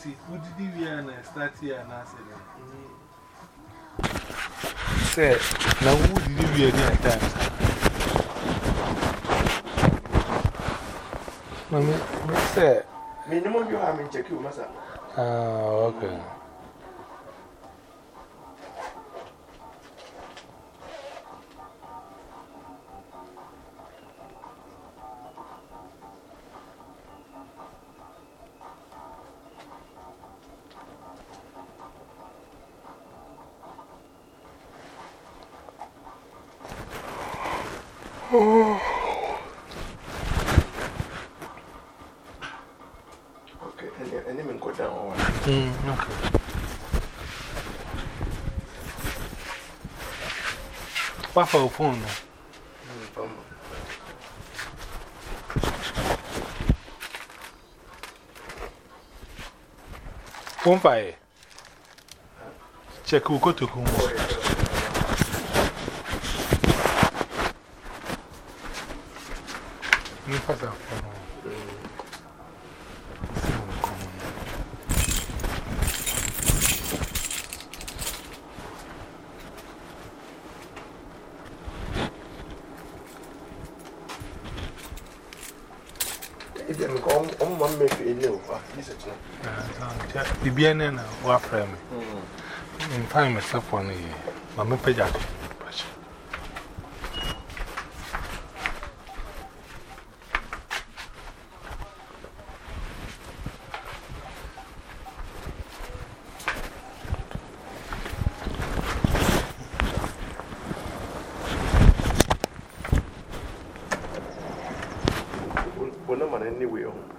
Auntie, who did you and start here and I said, Say, now who did you hear any time? Mammy, say, Minimum you have in check you, Massa. Ah. Okay, What for phone? Phone fire. Check who go to. Bibiana na wafra me. In find myself one year. Mamma Paja.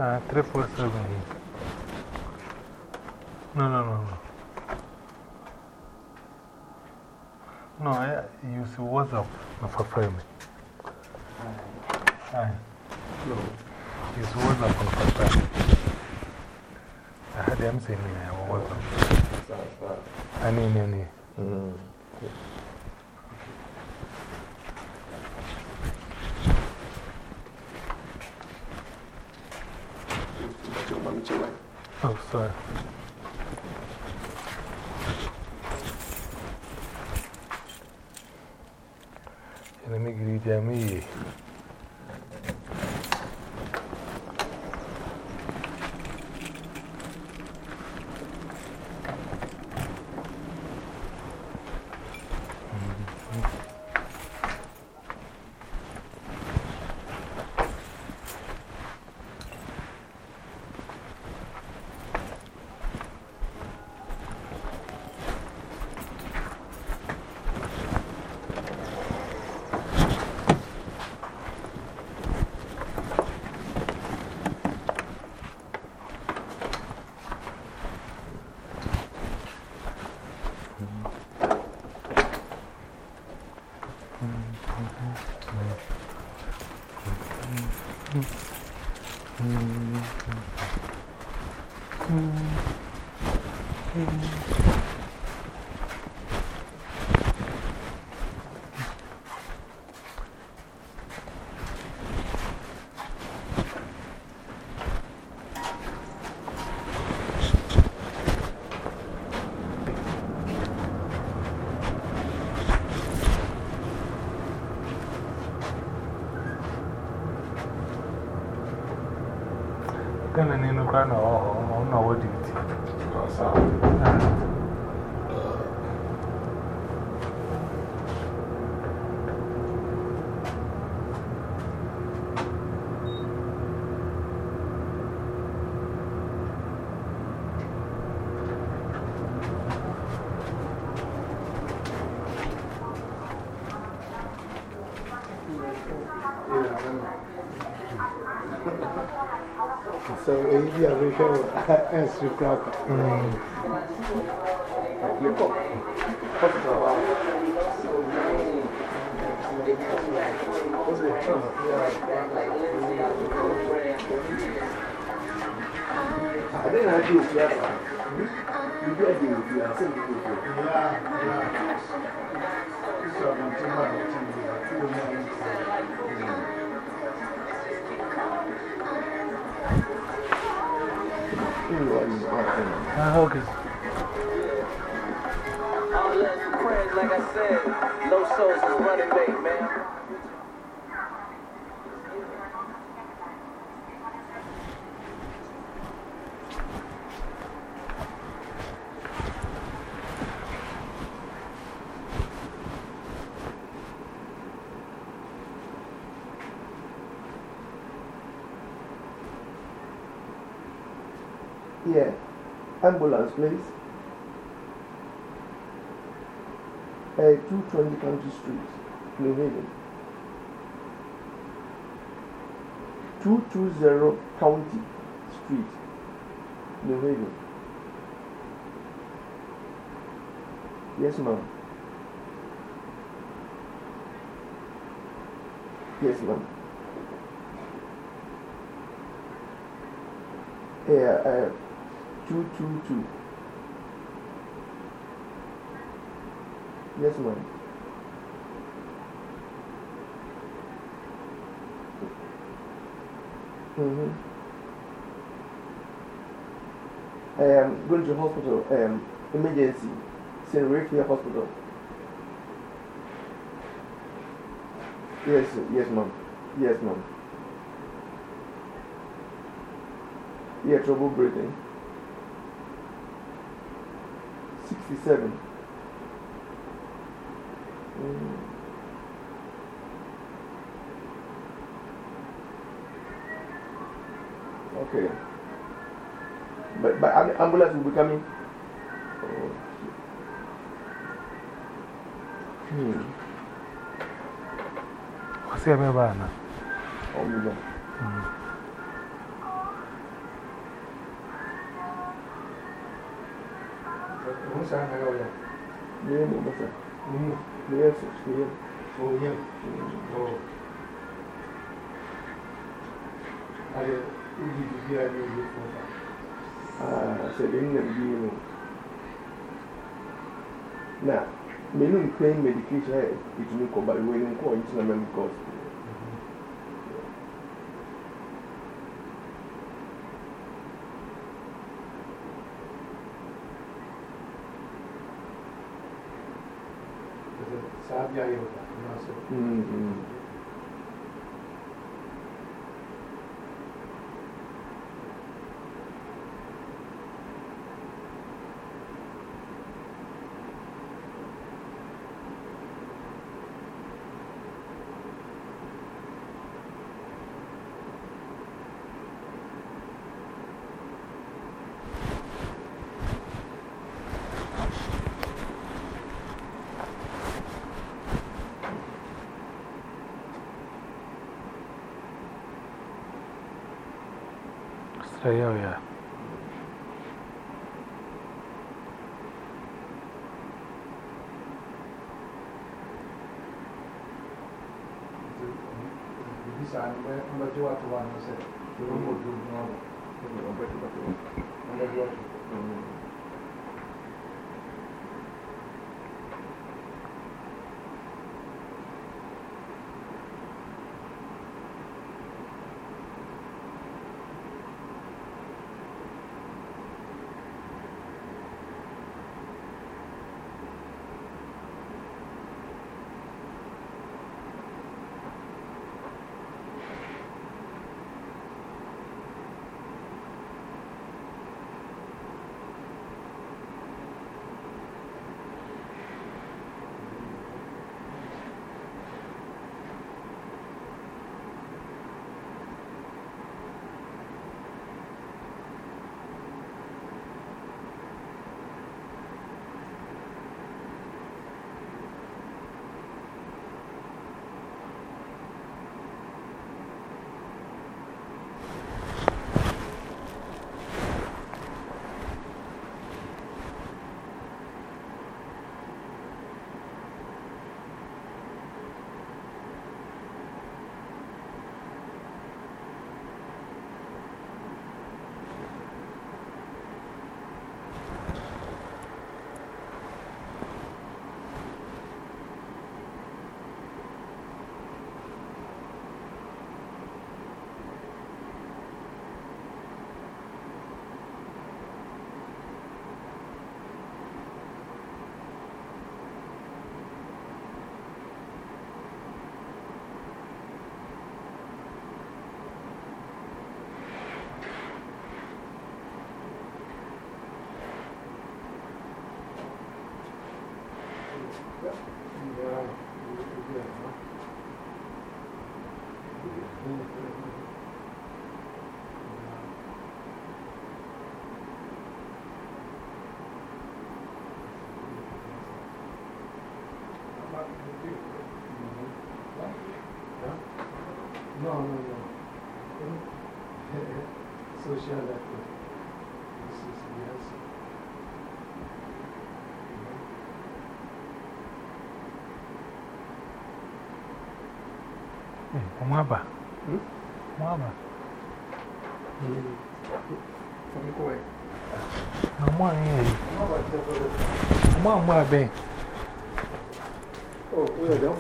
Uh, 347. Oh, sorry. èyí bí a fẹ́ ṣe ẹ̀ sí kúrákà. I think You get I think you do a. Yeah, yeah. So I'm going to Ah, friends, like I said. Low souls is running mate, man. Yeah. Ambulance, please. Uh, 220 Country Street, New Haven. 220 County Street, New Haven. Yes, ma'am. Yes, ma'am. Yeah, uh, 222. Yes, ma'am. Mm-hmm. I am going to hospital, um, emergency, St. Raphael Hospital. Yes, yes, ma'am. Yes, ma'am. Yeah, trouble breathing. 67. Mm. Okay. But, but am- ambulance will be coming. Oh. Hmm. What's your name, Oh, you know. 山还有人，没有我们山，没有，没有没有，没有，哦，还有一级比二级的佛法，啊，是零点一呢。Now, me no claim medication, it means come by way in coin, it's not because や上ようと思ります。うんうん Saya. Não, não, não. Eu sou Xandacor. Não sei se é assim. Hum? Hum. é? Hum? é? Hum. Sabe qual é? É. mãe é. É. mãe é bem. é? cuidado, é um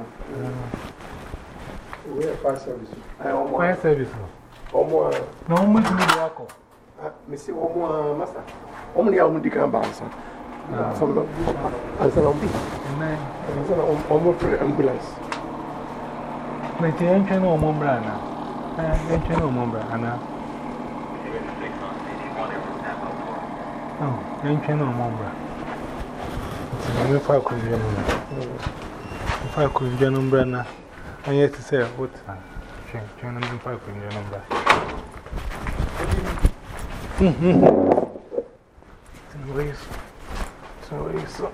é? Where fire service? Fire service. Omo. No, I'm going to work. Missy, Omo, Master. Omo, I'm going to come back. Answer, answer, Omo, ambulance. Nti ɛntwɛ no ɔmo mbra ana ɛntwɛ no ɔmo mbra ana ɛntwɛ no ɔmo mbra nti mɛmfa akɔnnwa mu no mfa akɔnnwa no mbra na Anya ti say what? Twen twen na me fa kunje no mbra. Mhm. Tin isso. So isso.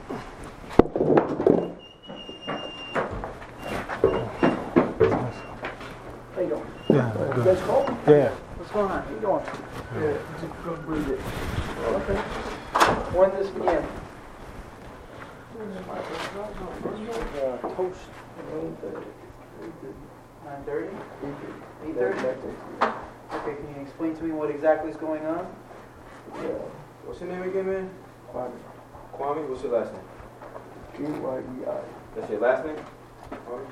How you doing? Yeah, You good. guys call? Yeah. What's going on? How you doing? Yeah, just go breathe it. Okay. When this began? Uh, toast. Nine thirty? Eight thirty? Okay, can you explain to me what exactly is going on? What's your name again, man? Kwame, Kwame, what's your last name? K-Y-E-I. That's your last name? Kwame?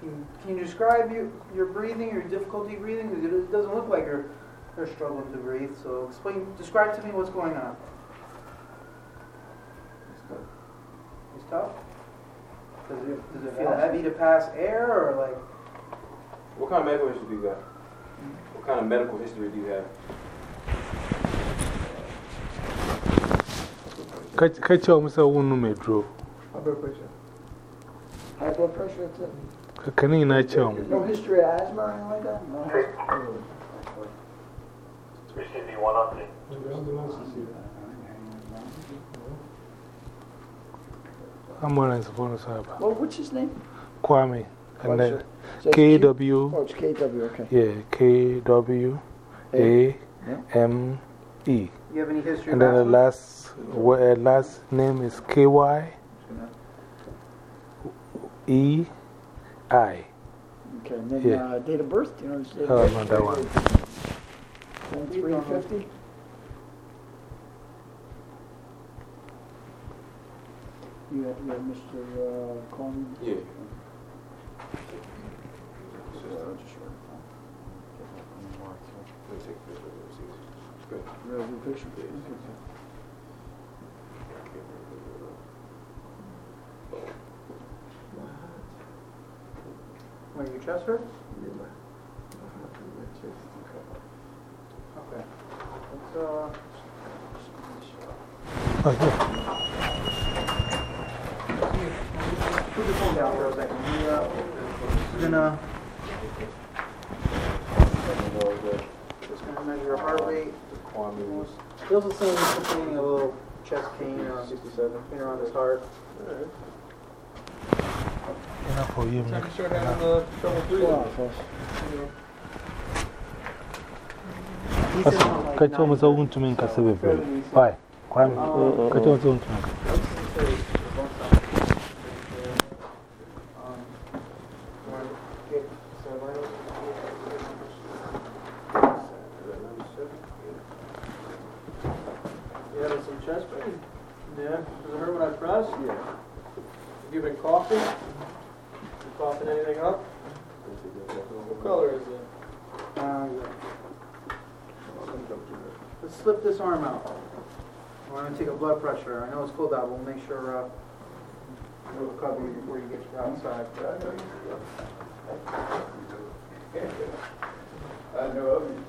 Can can you describe your, your breathing, your difficulty breathing? It doesn't look like you're, you're struggling to breathe, so explain, describe to me what's going on. Does it, does it feel heavy to pass air or like? What kind of medical history do you have? What kind of medical history do you have? Catch your Mr. Wunu Medro. High blood pressure. High blood pressure, too. Can you not tell me? No history of asthma or anything like that? No. 3CV 100. Amorans Bonosaba. Oh, what's his name? Kwame. And then KW. Oh, it's KW, okay. Yeah, K W A M E. You have any history? And then the last, well, uh, last name is K Y E I. Okay, and then uh, date of birth? Do you know, oh, on that one. 350? You have, you have Mr. uh, Coleman? Yeah. Let me take a picture of this. Good. Real good picture. Why, your chest hurts? Okay. Let's, uh, Oh, yeah. put the phone down for a second. We, uh, we're gonna, just gonna measure your heart rate. Kwame was He also saying he's complaining of a little chest pain or 67. pain around his heart. Enough for you, man. Kachi omu say wunu tumi nkasa bebre. Why? Kwame. Kachi omu say wunu tumi nkasa. You having some chest pain? Yeah. Does it hurt when I press? Yeah. You been coughing? You coughing anything up? What color is it? Uh, Let's slip this arm out. We're gonna take a blood pressure. I know it's cold out, but we'll make sure, uh, we'll cover you before you get outside. I know of you.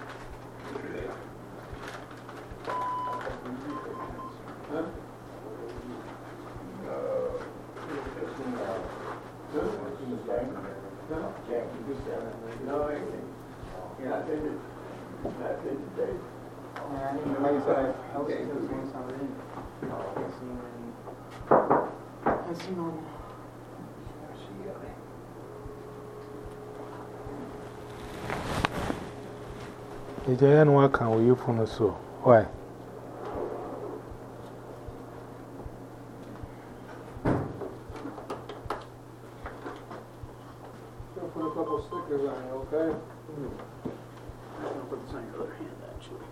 Yeah, we just said that. No, I think, yeah, I think it, I think today. Yeah, I didn't realize that I was doing something. I seen on. Did you know what can we phone so? Why? Gonna put a couple stickers on you, okay? I'll put this on your other hand, actually.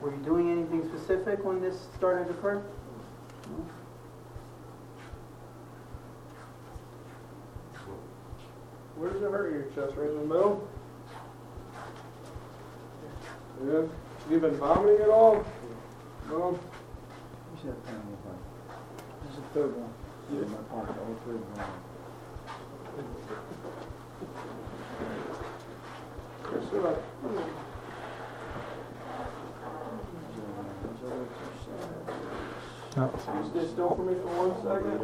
Were you doing anything specific when this started to occur? Where does it hurt your chest? Right in the middle? Yeah. You been vomiting at all? No? You should have found me one. This is the third one. You in my pocket, all three of them. Yes, sir. No. You stay still for me for one second?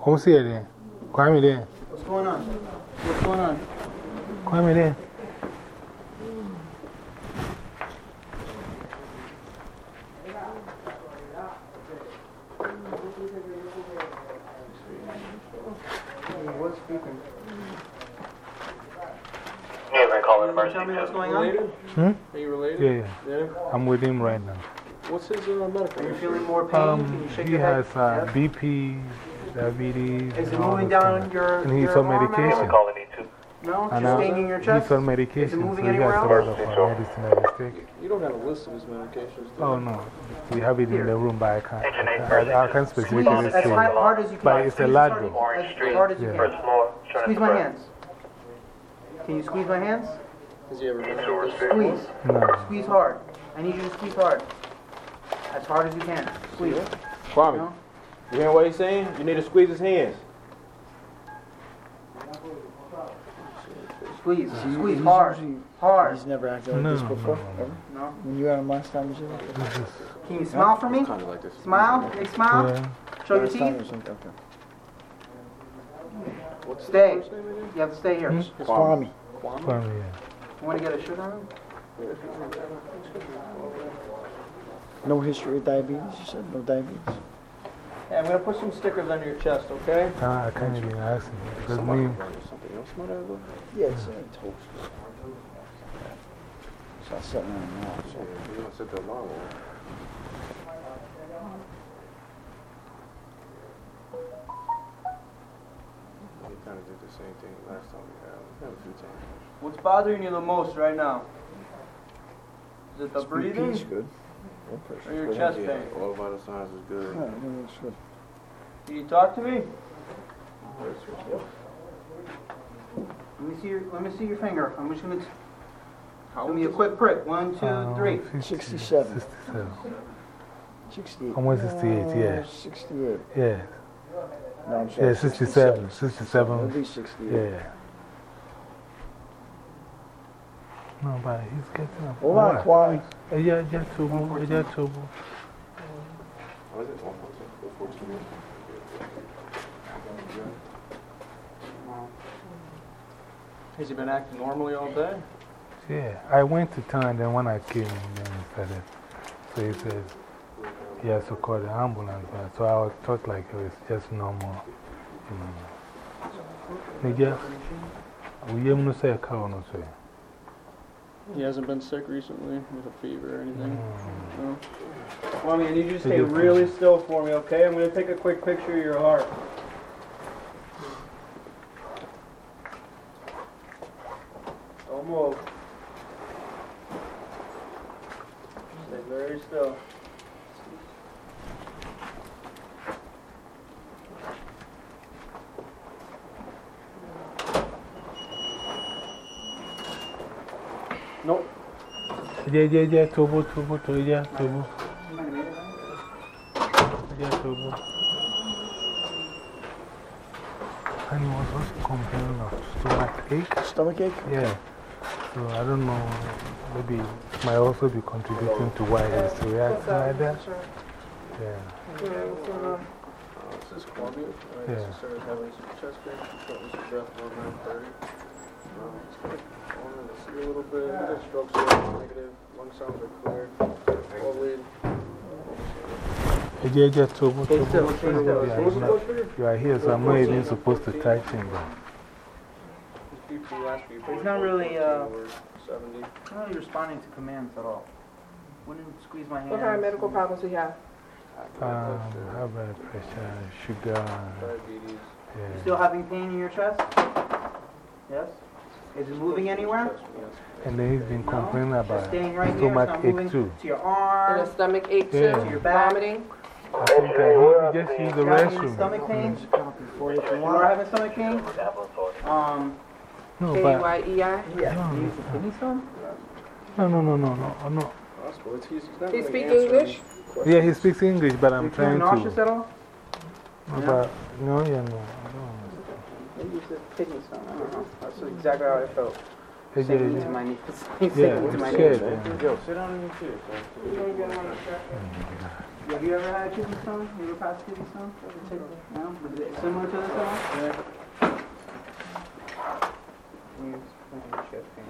Who's here then? Kwame there. What's going on? What's going on? Kwame there. What's speaking? Hey, we're calling Can you tell me what's going on? Hmm? Are you related? Yeah, yeah. Yeah? I'm with him right now. What's his uh, medical? Are you feeling more pain? Can Um, you shake he your head? has uh, Yes? BP, diabetes. Is it and all moving those down things. your, And he's your on arm medication. area? calling E2. No, And just staying in your chest? He's on medication, moving so he anywhere else? lot of uh, medicine that he takes. You don't have a list of his medications, do you? Oh no, we have it in the room, but I can't. I, I, I can't Squeeze specifically as say. high- it. hard as you can. But it's a Squeeze lot as though. hard- As hard as you Yeah. can. First floor, Trinity Squeeze my hands. Can you squeeze my hands? Has he ever been through this? Squeeze. No. Squeeze hard. I need you to squeeze hard. As hard as you can. Squeeze. Kwame, No? you hear what he's saying? You need to squeeze his hands. Squeeze. Squeeze hard. Hard. He's never acted like No, this before, no. ever? No? When you were on last time, was it? This Can you smile for me? Kind of like this. Smile. Big smile. yeah. Show your Last time teeth. okay. What's the Stay. first name again? You have to stay here. Hmm? You Kwame. Kwame, yeah. want to get a sugar on him? No history of diabetes, you said? No diabetes? Yeah, I'm gonna put some stickers on your chest, okay? Ah, I can't even ask him because me, Something else might have though? Yeah, it's uh, toast. So I sat down now, so. You don't set the alarm on. We kind of did the same thing last time we had. We had a few times. What's bothering you the most right now? Is it the breathing BP's good. Blood pressure. or your chest Yeah, pain? all vital signs is good. Yeah, no, that's good. Can you talk to me? Let me see your, let me see your finger. I'm just gonna, give me a quick prick. One, two, uh, three. 50, 67. 67. 68. Almost 68, yeah. Uh, 68. Yeah, No, I'm sorry. yeah, 67, At 67, least 68. yeah. No, but he's getting up. Hold on, Kwame. Yeah, yeah, tubo, yeah, tubo. What is it? 114? 114? Has he been acting normally all day? Yeah, I went to town, then when I came, then he started. So he says he has to call the ambulance. But so I was thought like it was just normal. You know. Nija, we have no say a cow, no say. He hasn't been sick recently with a fever or anything. Mm. No. Mommy, I need you to stay really still for me, okay? I'm gonna take a quick picture of your heart. Yeah, yeah, yeah, Tobo, Tobo, Tobo, yeah, Tobo. Yeah, Tobo. And he was also complaining of stomach ache. Stomach ache? Yeah. So I don't know, maybe it might also be contributing to why he's reacting like that. Yeah. This is Columbia. Uh, Yeah. This started having some chest pain, shortness of breath around 9:30. It's kind of going in see a little bit. The stroke sounds negative. Lung sounds are clear. All lead. Yeah, yeah, Tobo, Stay Tobo. still, stay still. Yeah, What was the no. blood sugar? You are here, so I'm not even supposed to touch him. But BP last week. He's not really, uh, 70. I'm not really responding to commands at all. Wouldn't squeeze my hand. What kind of medical problems do you have? um, high blood pressure, sugar. Diabetes. Yeah. Still having pain in your chest? Yes? Is it moving anywhere? And then he's been complaining Just about staying right here, it's stomach not ache too. to your And a stomach ache too? To your back. Vomiting? I think uh, he just used the Got any restroom. Stomach pain? For you if you You want. are having stomach pain? Um, No, but K-Y-E-I? yeah. No. You use the kidney stone? no, no, no, no, no, no. Possible. It's, he's, he's not Do you speak English? Yeah, he speaks English, but I'm You feel trying nauseous at all? No, but no, yeah, no. Maybe it's a kidney stone, I don't know. That's exactly how I felt. Yeah, Sinking yeah, to my knees. Yeah, to my it's knees. good. yeah. Yo, sit down in your chair. Have you ever had a kidney stone? You ever passed a kidney stone? No? Similar to this one? Yeah. You explain your chest pain.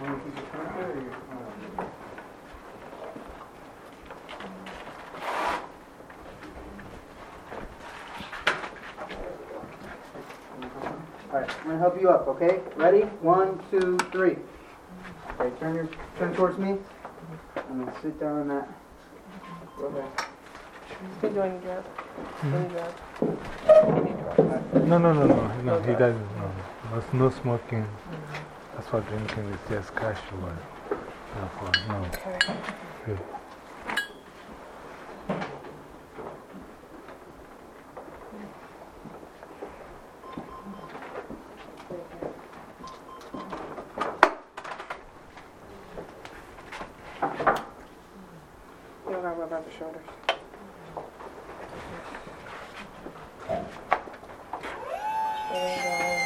Wanna keep it connected or you- oh. All right, I'm gonna help you up, okay? Ready? One, two, three. Okay, turn your, turn towards me. I'm gonna sit down on that. Okay. He doing any drugs? Any drugs? Any drugs? No, no, no, no, no, he doesn't. No, no, no smoking. Mm-hmm. That's for drinking, it's just casual. No, for, no. Okay. Good. You don't gotta worry about the shoulders. And, um,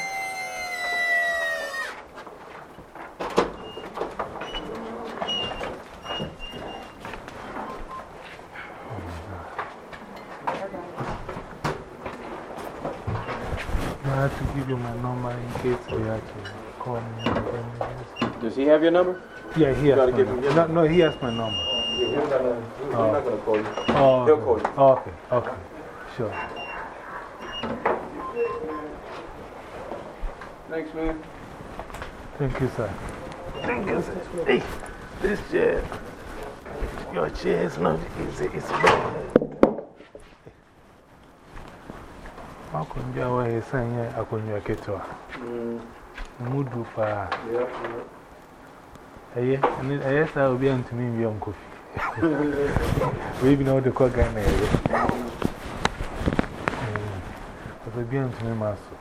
I have to give you my number in case you have to call me. Does he have your number? Yeah, he has my give him number. No, no, he has my number. Oh, he's not gonna, he's not gonna call you. Oh, He'll call you. Okay, okay, sure. Thanks, man. Thank you, sir. Thank you, sir. Hey, this chair, your chair is not easy. It's wrong. akonnwa a wayɛ san yɛ akonnwa ketewa mudu aye, ɛyɛ ɛyɛ saa obi a ntumi nwie nkofi wei bi na wode kɔ ghana ɛyɛ ɔsɛ obi a ntumi ma so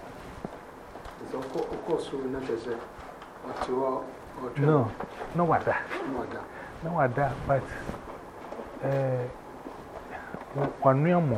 no no wada no wada but uh, wanwea mu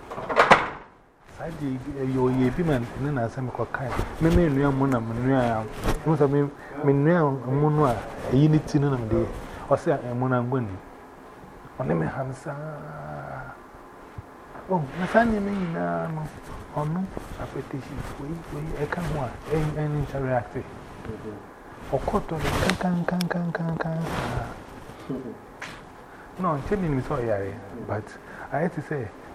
Adi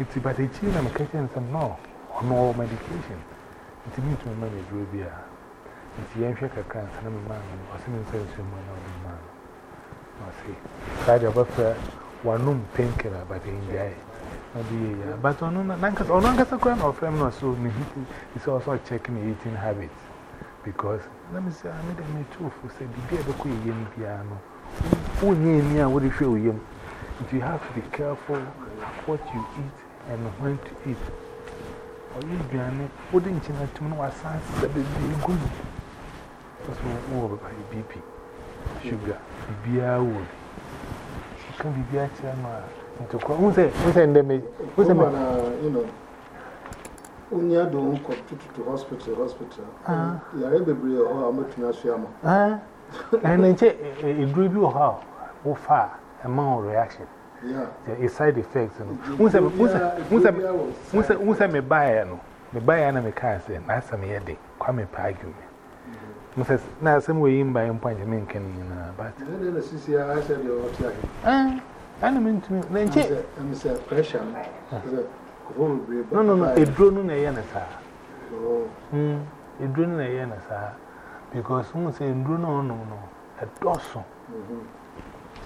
It's about a chill and catching no, or no medication. It means to money, Rubia. It's young shaka cancer, and a man, or some sense of man. I see. Side of a one room painkiller, but in the. But on Nankas, on Nankasa Crown or Femno, so it's also checking eating habits. Because let me say, I made a too for say, the day the queen piano. Who near me, I would show you. You have to be careful what you eat and when to eat. Or you journey, wouldn't you know to know what signs that is being good? That's what we by BP, sugar, beer wood. She can be beer chairman. Into who's that? Who's that? Who's that? Uh, you know. You adọ nkọ to hospital hospital uh-huh. yàrá to hɔ uh-huh. eh, eh, eh, a mɛtumi aso ama. ɛnna nkyɛn eduro bi wɔ hɔ a wofa a ɛma wo reaction. Yeah. Yeah, it's side effects. Once I buy it, I buy it and I can't say, that's a headache. Come and pay you. Mrs. Now, some way in by a you know, but then the CCI said, You're what you're. I mean to me, then check. I'm pressure. No, no, no, a drone in a yen, sir. A drone in a yen, sir. Because once a drone, no, no, a dorsal.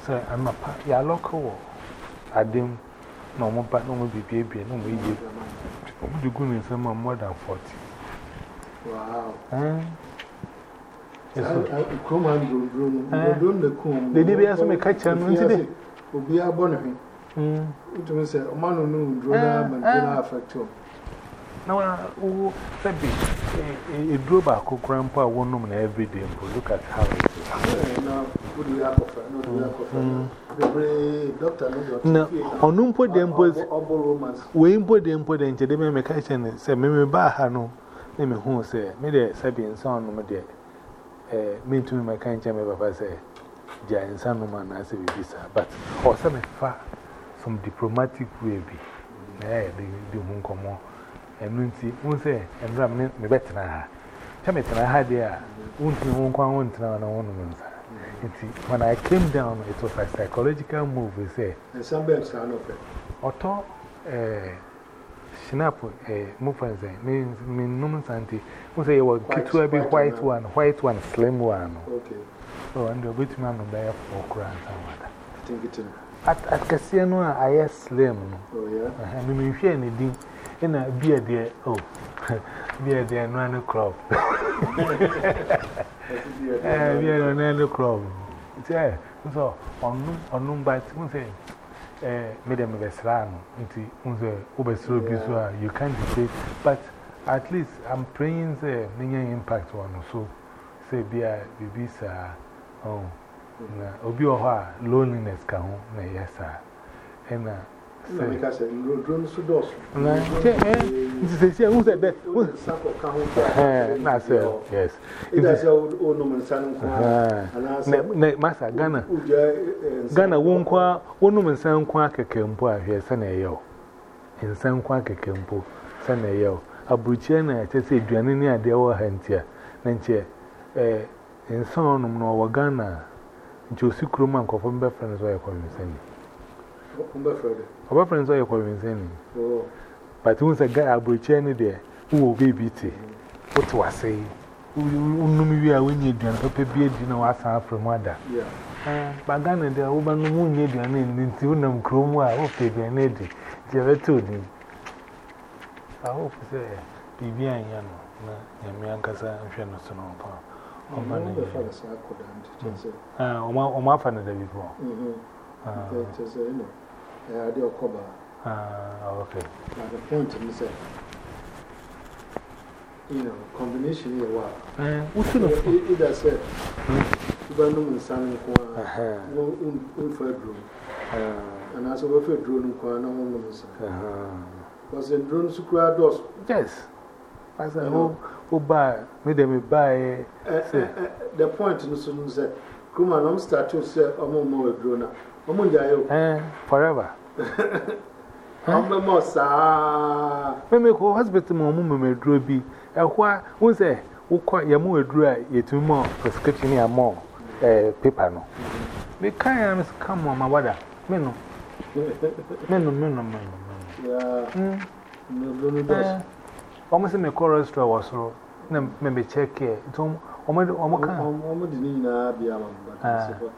So I'm a part, you're local. Adim, no more part, no more baby, no more baby. The good is someone more than forty. Wow. Eh? Yes, sir. Come on, don't the comb. The DBS may catch him, isn't it? Will be a bonnet. Hm. It was a man who knew drone and affect him. Now, oh, Pebby, a drove back of grandpa one woman every day. Look at how na ọnụ mpo dị mpo wee mpo dị mpo dị nche dị mmemme ka ịchọ na sị mmemme baa ha nọ na mme hụ sị mme dị sabi nsa ọnụ m dị e, mme ntumi maka nche mme papa sị gya nsa nọ m na asị bibi saa but ọsọ mme fa some diplomatic way bi na ya dị dị hụ nkọmọ. Ẹnu nti hụ sị mmerɛ m mme bɛtena ha. Kyɛ mmetena ha deɛ a wontumi ho nkwa ho ntena na wɔnom nsa. When I came down, it was a psychological move. He said, And sometimes I know it. move Shinap Mufanze means Minum Santi. We say, Well, it will be white one, white one, slim one. Okay. So, and the good man will bear four grand. I think it's at Cassiano, I asked slim. Oh, yeah. I mean, if you're any ding, and a beer there, oh, beer there, no crop. Eh, we are on the crop. Say, so on on by to say, eh, made them best run. Nti unze obesro bi so ah, you can't say, but at least I'm praying say many impact one so say be a bibi sa oh mm. na obi oha, ha loneliness ka ho na yes sir. E And Masa Ghana Ghana wonkwa wonum nsa nkwa keke mpo ahwe sana eyo nsa nkwa keke mpo sana eyo aburuchie na tese aduane ne ade wo ha ntia na nche eh nsa onum na wo Ghana nche osikuru ma nkofo mbefra ne so yakọ nsani Ọba friend sọ yẹ kọ̀wénsẹ́ni. Oh. But wọ́n sẹ gáyà àbúròkyẹ́ ni dẹ̀, wọ́n wọ bébí tè, wọ́n ti wá sẹ́ mm-hmm. yìí. Wọ́n mi wíyà wọ́n nyẹ aduane pẹ́pẹ́ bí edi na wàá san afro mu ada. Bàgá ni dẹ̀, wọ́n bá nu mu nyẹ aduane ni nti wọ́n nam kurom a wọ́n fẹ́ aduane edi, nti ẹ bẹ́ tó ni. Àwọn òfin sẹ bìbí ànyà nù na nyàmí ankasa nhwẹ́ no so n'ọ̀pá. Ọmọ ní ìfẹ́ fà ní sẹ́ akọ̀dà ntì kyẹ́ Yeah, they are cover. Ah, okay. But the point is, you know, combination here, wow. Uh, what's in eh, it? Either said, you got no sun in Kwan, no in for a drone. Ah. And as over for a drone in Kwan, no one was. Because the drones could have doors. Yes. I said, oh, oh, buy, made them buy. Eh, the point is, Krumman, I'm starting to say, I'm more a drone o ìjà yóò. ẹ forever. ọmọ mọ sáà. mímí kò hospital mọ ọmọ mẹmẹ dúró bi ẹ̀họ́ a wọ́n sẹ̀ wọ́kọ̀ yẹmú ẹ̀dúró a yẹtù mọ prescription yà mọ ẹ̀ paper nọ. mi ká yà mi ká mọ ọmọ wádà mẹ́nu mẹ́nu mẹ́nu mẹ́nu. ọmọ sẹ́ mi kọ́ restaurant wọ̀ sọ̀rọ̀ na mẹ́mẹ́ check ẹ̀ ọmọ kan. ọmọ dì ní yìnyín náà bí i àmàlùmọ́.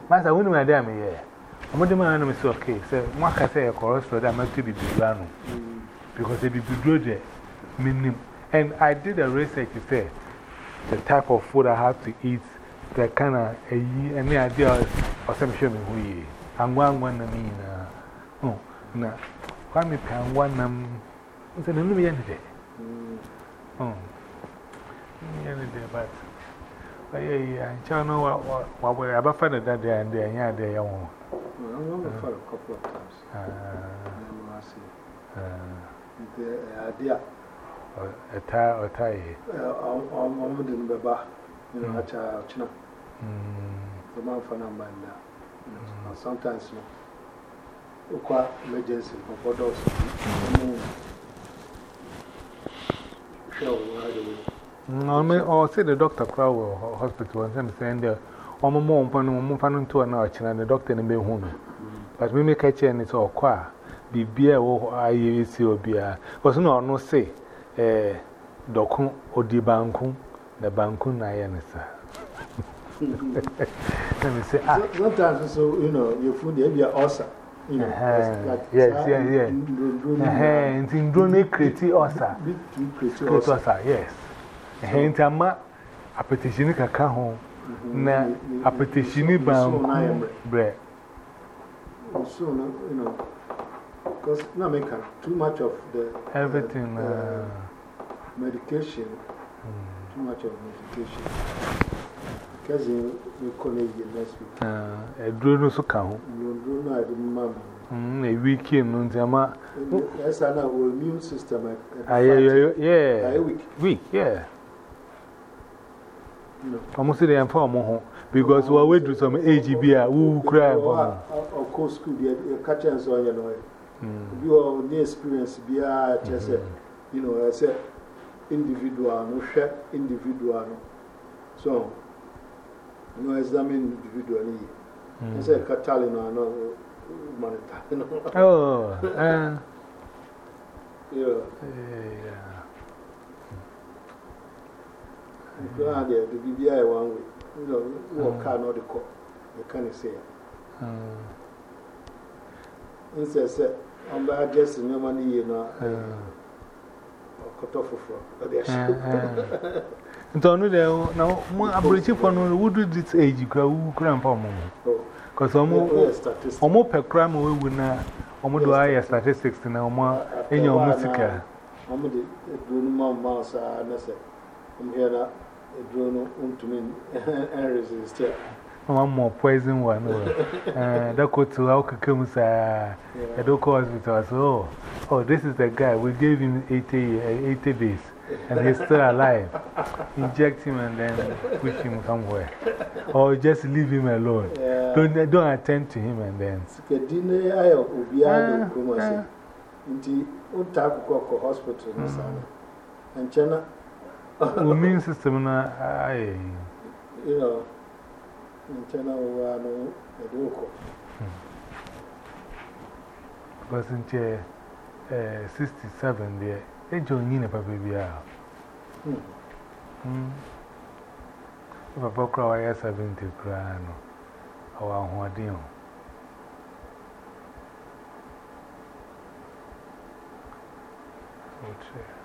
màsà wọ́n ni mo adé àmì yẹ ọmọdé okay. So, sọ ọkẹ sẹ wọn kà sẹ ẹkọrọ sọ dẹ amẹtọ bìbìrì ànú because bìbìrì dúró dẹ mi and I did a research to say the type of food I have to eat the kind of eyi ẹni adi ọsẹ mi sọ mi hu yie angwa angwa mean, oh, na na kwami pẹ one, nam nsẹ na nnum yẹ ni dẹ nnum yẹ ni dẹ but yeah, yeah. ankyẹn no wa what wa abafa ne da That ẹ ẹ nyẹ adi ẹ yẹ wọn kapılar ama ama fark kapılar times. Ne muhasi. De adia. Ata ata yi. Ama din beba. Yine aça çına. Zaman falan bende. Sometimes no. Okwa emergency for dogs. Sure, why do we? I say the doctor crowd hospital and send the o m o m p a n o m f a n to an archer and the doctor in the home. But we may catch and it's all qua. Be beer or I see or beer. Because no, no say, eh, docum or the bankun, the bankun I answer. Let me say, ah. Sometimes, so, you know, your food, you're awesome. You know, uh -huh. yes, yeah, yeah. And in drone, create osa. Create osa, yes. And I'm a petition, I can't home. Na apetishini banku bread. So, you know, because now make too much of the Everything. uh, Uh, medication, too much of medication. Because you you it the next week. uh, a drone so count. You don't know, I remember. A weekend, no Tama. That's our immune system. Ah, yeah, yeah, yeah. A week. Week, yeah. No. Almost the inform home because we went to some AGB, who cry. Of course, school, you catch and so you know. You are the experience, be a just you know, I said individual, no share individual. So, you know, examine individually. I said, Catalan, no, monetary. Oh, uh, Yeah, yeah. nso ha deɛ de biribi na ah. ɔde kɔ. Yɛka ne se ya. Ah. Nsɛ sɛ kura wowu kura mpa ɔmo mu because oh. ɔmo ɔmo pɛ kura ma wewu na ɔmo de ayɛ statistics. na ɔmo ah, enya ɔmo sika. ɔmo de duro ma ma ɔsaa na sɛ ɔmo na to me and resist. One more poison one. Uh, that go to how come, sir. I don't call hospital. So, oh, this is the guy. We gave him 80, uh, 80 days and he's still alive. Inject him and then push him somewhere. Or just leave him alone. Don't, don't attend to him and then. Kadine, I will be out of Kumasi. Inti, Untako hospital, China, o immune system na aye. You know, nkyɛn awowa no ɛde okɔ. Because nkyɛ ɛɛ sixty seven deɛ ɛgye onyin na papa bi a. Papa koraa wayɛ seventy koraa no ɔwɔ ahoɔden o. Okay.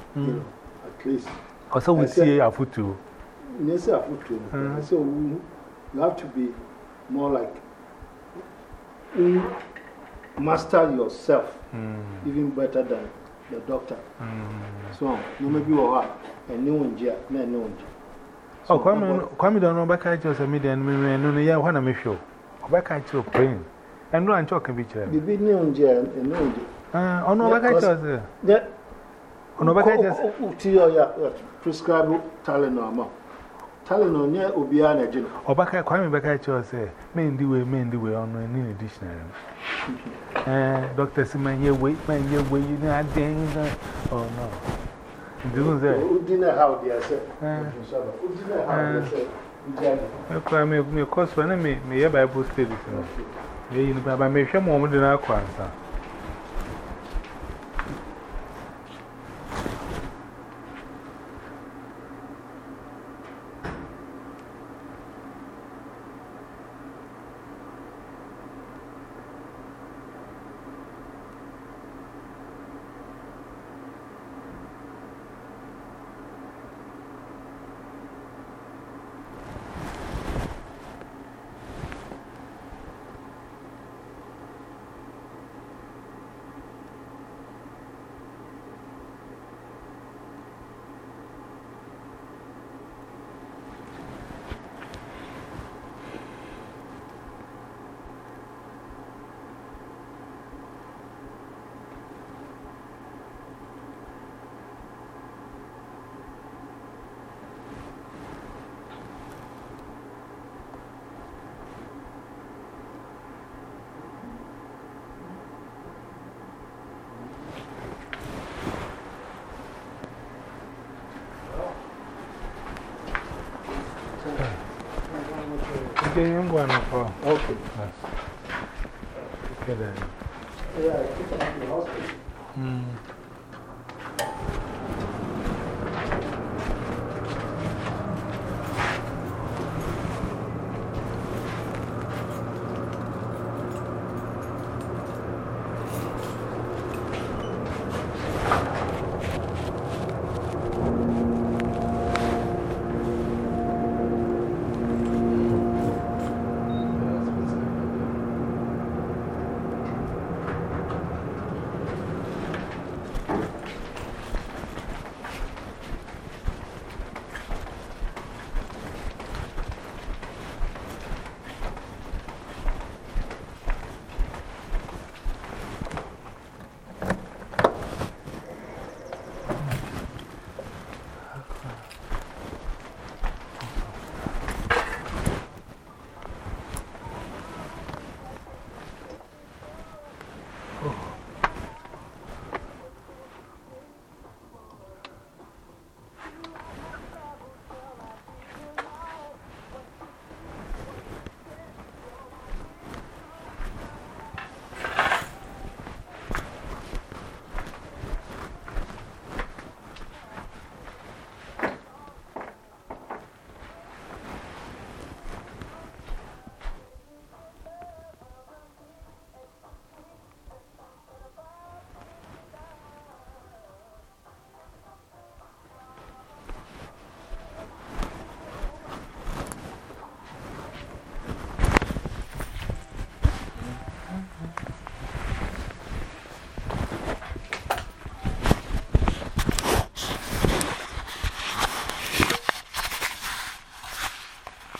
Mm. know, at least. Also, we see a too. Yes, to Mm. So you have to be more like you master yourself even better than the doctor. So, no, maybe you are a new one, no, no one. Oh, Kwame, don't know back at you, so me then, me, me, no, no, yeah, one of me show. Back at you, praying. And no, I'm talking with The you. big new one, and no one. Ah, oh, no, back at you. No, but I just. Utia, prescribe Tylenol, mom. Tylenol near Ubiana, Jim. Obaka, Kwame Bakacho say, men do way, men do way on a new dictionary. Dr. Simon, you wait, man, you wait, you know, I didn't. Oh, no. Didn't say. Who didn't how they said? Who didn't how they said? Eh. Me, me, cause mi I may have Bible studies, you know, but I may show more than I can. Answer. Okay, I'm going for. Okay. Okay, then. Yeah, I think I'm in the hospital. Hmm.